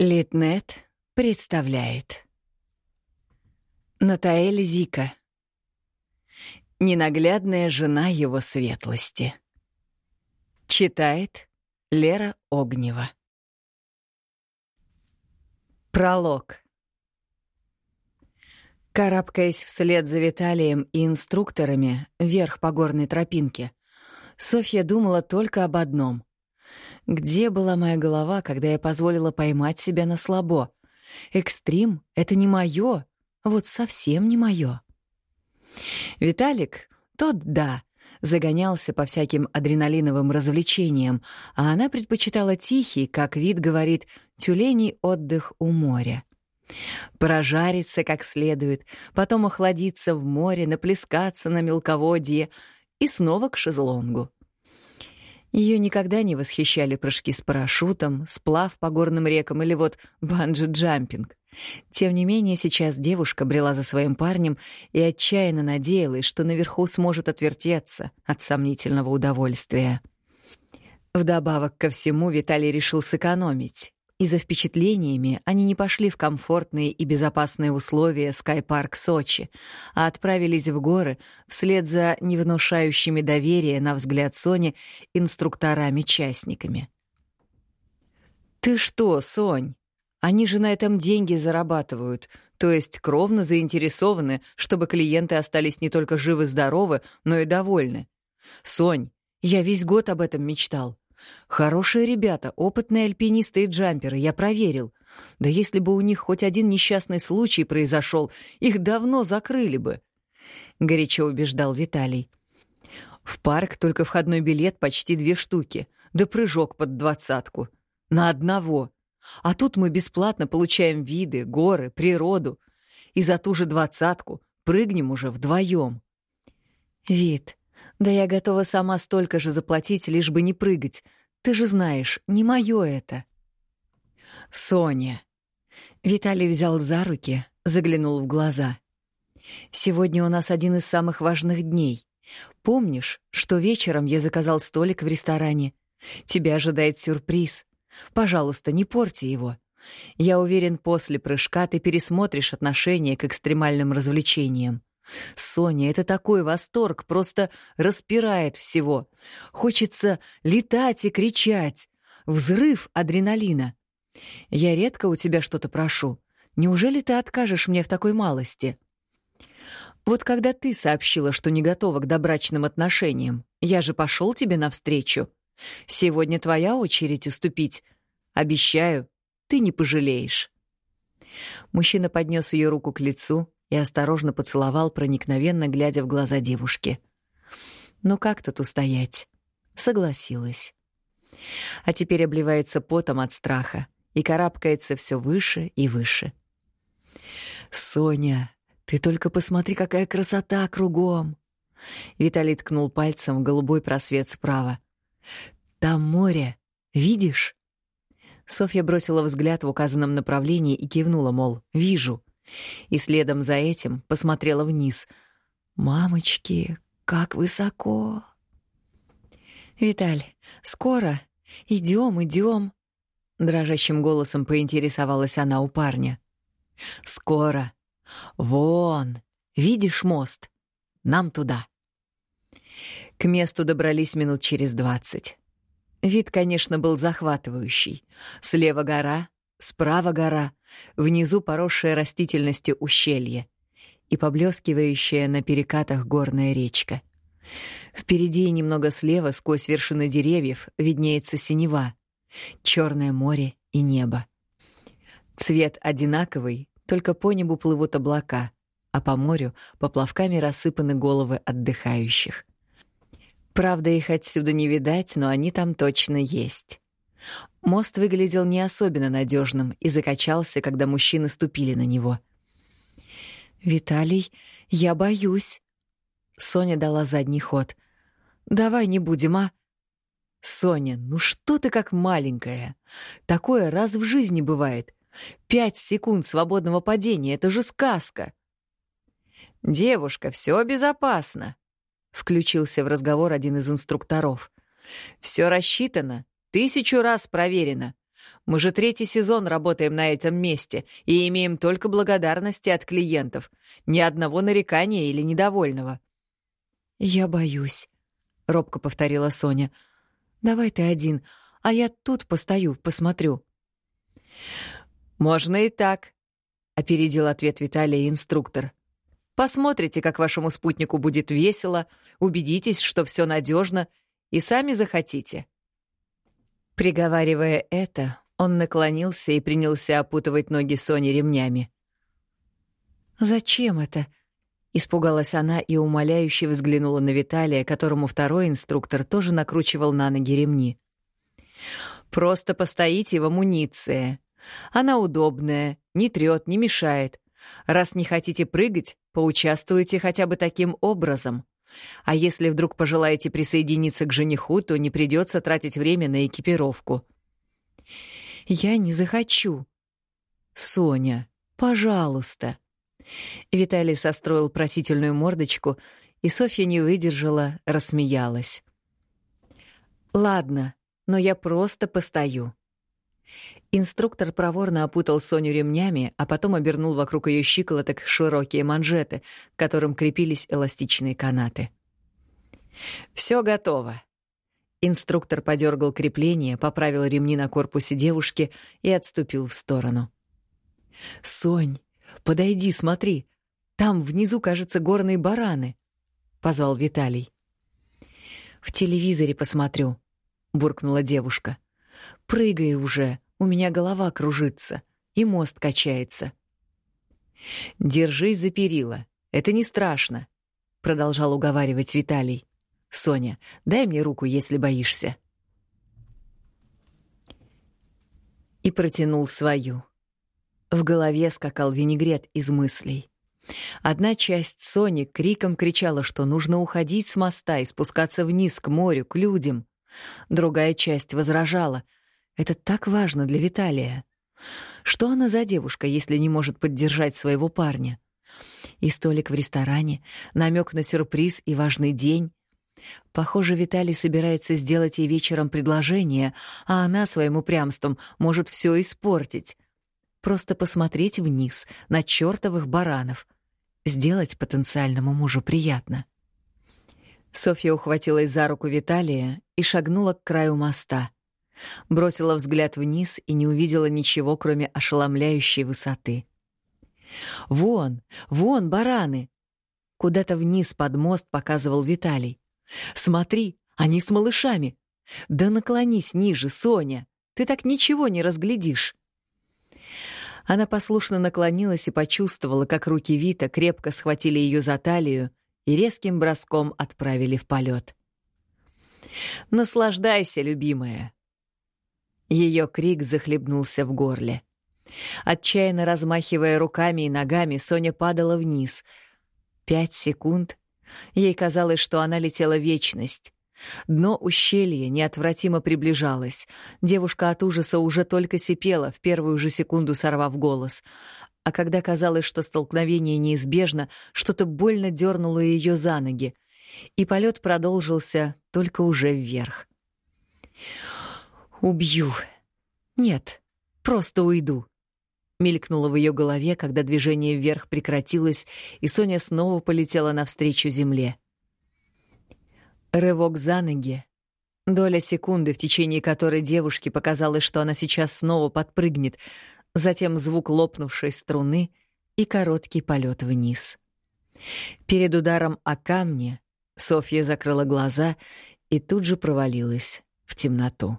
Литнет представляет. Натаэль Зика. Ненаглядная жена его светлости. Читает Лера Огнева. Пролог. Карабкаясь вслед за Виталием и инструкторами вверх по горной тропинке, Софья думала только об одном где была моя голова, когда я позволила поймать себя на слабо? Экстрим — это не моё, вот совсем не моё. Виталик, тот да, загонялся по всяким адреналиновым развлечениям, а она предпочитала тихий, как вид говорит, тюленей отдых у моря. Прожариться как следует, потом охладиться в море, наплескаться на мелководье и снова к шезлонгу. Ее никогда не восхищали прыжки с парашютом, сплав по горным рекам или вот банджи-джампинг. Тем не менее, сейчас девушка брела за своим парнем и отчаянно надеялась, что наверху сможет отвертеться от сомнительного удовольствия. Вдобавок ко всему Виталий решил сэкономить и за впечатлениями они не пошли в комфортные и безопасные условия Скайпарк Сочи, а отправились в горы вслед за невнушающими доверия, на взгляд Сони, инструкторами-частниками. «Ты что, Сонь? Они же на этом деньги зарабатывают, то есть кровно заинтересованы, чтобы клиенты остались не только живы-здоровы, но и довольны. Сонь, я весь год об этом мечтал. Хорошие ребята, опытные альпинисты и джамперы, я проверил. Да если бы у них хоть один несчастный случай произошел, их давно закрыли бы. Горячо убеждал Виталий. В парк только входной билет почти две штуки, да прыжок под двадцатку. На одного. А тут мы бесплатно получаем виды, горы, природу. И за ту же двадцатку прыгнем уже вдвоем. Вид, да я готова сама столько же заплатить, лишь бы не прыгать. Ты же знаешь, не мое это. Соня. Виталий взял за руки, заглянул в глаза. Сегодня у нас один из самых важных дней. Помнишь, что вечером я заказал столик в ресторане? Тебя ожидает сюрприз. Пожалуйста, не порти его. Я уверен, после прыжка ты пересмотришь отношение к экстремальным развлечениям. Соня, это такой восторг, просто распирает всего. Хочется летать и кричать. Взрыв адреналина. Я редко у тебя что-то прошу. Неужели ты откажешь мне в такой малости? Вот когда ты сообщила, что не готова к добрачным отношениям, я же пошел тебе навстречу. Сегодня твоя очередь уступить. Обещаю, ты не пожалеешь. Мужчина поднес ее руку к лицу, и осторожно поцеловал, проникновенно глядя в глаза девушки. «Ну как тут устоять?» Согласилась. А теперь обливается потом от страха и карабкается все выше и выше. «Соня, ты только посмотри, какая красота кругом!» Виталий ткнул пальцем в голубой просвет справа. «Там море. Видишь?» Софья бросила взгляд в указанном направлении и кивнула, мол, «Вижу». И следом за этим посмотрела вниз. «Мамочки, как высоко!» «Виталь, скоро? Идем, идем!» Дрожащим голосом поинтересовалась она у парня. «Скоро. Вон, видишь мост? Нам туда». К месту добрались минут через двадцать. Вид, конечно, был захватывающий. Слева гора, Справа гора, внизу поросшее растительностью ущелье и поблескивающая на перекатах горная речка. Впереди и немного слева, сквозь вершины деревьев, виднеется синева, черное море и небо. Цвет одинаковый, только по небу плывут облака, а по морю поплавками рассыпаны головы отдыхающих. Правда, их отсюда не видать, но они там точно есть. Мост выглядел не особенно надежным и закачался, когда мужчины ступили на него. «Виталий, я боюсь». Соня дала задний ход. «Давай не будем, а?» «Соня, ну что ты как маленькая? Такое раз в жизни бывает. Пять секунд свободного падения — это же сказка!» «Девушка, все безопасно», — включился в разговор один из инструкторов. «Все рассчитано. Тысячу раз проверено. Мы же третий сезон работаем на этом месте и имеем только благодарности от клиентов. Ни одного нарекания или недовольного». «Я боюсь», — робко повторила Соня. «Давай ты один, а я тут постою, посмотрю». «Можно и так», — опередил ответ Виталия инструктор. «Посмотрите, как вашему спутнику будет весело, убедитесь, что все надежно, и сами захотите». Приговаривая это, он наклонился и принялся опутывать ноги Сони ремнями. «Зачем это?» — испугалась она и умоляюще взглянула на Виталия, которому второй инструктор тоже накручивал на ноги ремни. «Просто постоите в амуниции. Она удобная, не трёт, не мешает. Раз не хотите прыгать, поучаствуйте хотя бы таким образом. А если вдруг пожелаете присоединиться к жениху, то не придется тратить время на экипировку». Я не захочу. Соня, пожалуйста. Виталий состроил просительную мордочку, и Софья не выдержала, рассмеялась. Ладно, но я просто постою. Инструктор проворно опутал Соню ремнями, а потом обернул вокруг ее щиколоток широкие манжеты, к которым крепились эластичные канаты. Все готово. Инструктор подергал крепление, поправил ремни на корпусе девушки и отступил в сторону. «Сонь, подойди, смотри. Там внизу, кажется, горные бараны», — позвал Виталий. «В телевизоре посмотрю», — буркнула девушка. «Прыгай уже, у меня голова кружится, и мост качается». «Держись за перила, это не страшно», — продолжал уговаривать Виталий. Соня, дай мне руку, если боишься. И протянул свою. В голове скакал винегрет из мыслей. Одна часть Сони криком кричала, что нужно уходить с моста и спускаться вниз к морю, к людям. Другая часть возражала. Это так важно для Виталия. Что она за девушка, если не может поддержать своего парня? И столик в ресторане, намек на сюрприз и важный день. Похоже, Виталий собирается сделать ей вечером предложение, а она своим упрямством может все испортить. Просто посмотреть вниз на чертовых баранов. Сделать потенциальному мужу приятно. Софья ухватилась за руку Виталия и шагнула к краю моста. Бросила взгляд вниз и не увидела ничего, кроме ошеломляющей высоты. «Вон, вон бараны!» Куда-то вниз под мост показывал Виталий. Смотри, они с малышами. Да наклонись ниже, Соня. Ты так ничего не разглядишь. Она послушно наклонилась и почувствовала, как руки Вита крепко схватили ее за талию и резким броском отправили в полет. «Наслаждайся, любимая!» Ее крик захлебнулся в горле. Отчаянно размахивая руками и ногами, Соня падала вниз. Пять секунд, Ей казалось, что она летела вечность. Дно ущелья неотвратимо приближалось. Девушка от ужаса уже только сипела, в первую же секунду сорвав голос. А когда казалось, что столкновение неизбежно, что-то больно дернуло ее за ноги. И полет продолжился только уже вверх. «Убью. Нет, просто уйду», мелькнуло в ее голове, когда движение вверх прекратилось, и Соня снова полетела навстречу земле. Рывок за ноги. Доля секунды, в течение которой девушке показалось, что она сейчас снова подпрыгнет, затем звук лопнувшей струны и короткий полет вниз. Перед ударом о камни Софья закрыла глаза и тут же провалилась в темноту.